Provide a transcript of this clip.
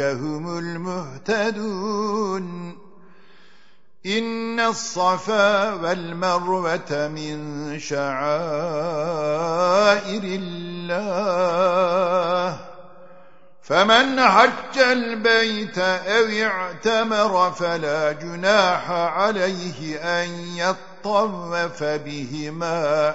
هم المهتدون. إن الصفا والمروة من شعائر الله. فمن حج البيت أو اعتمر فلا جناح عليه أن يطوف بهما.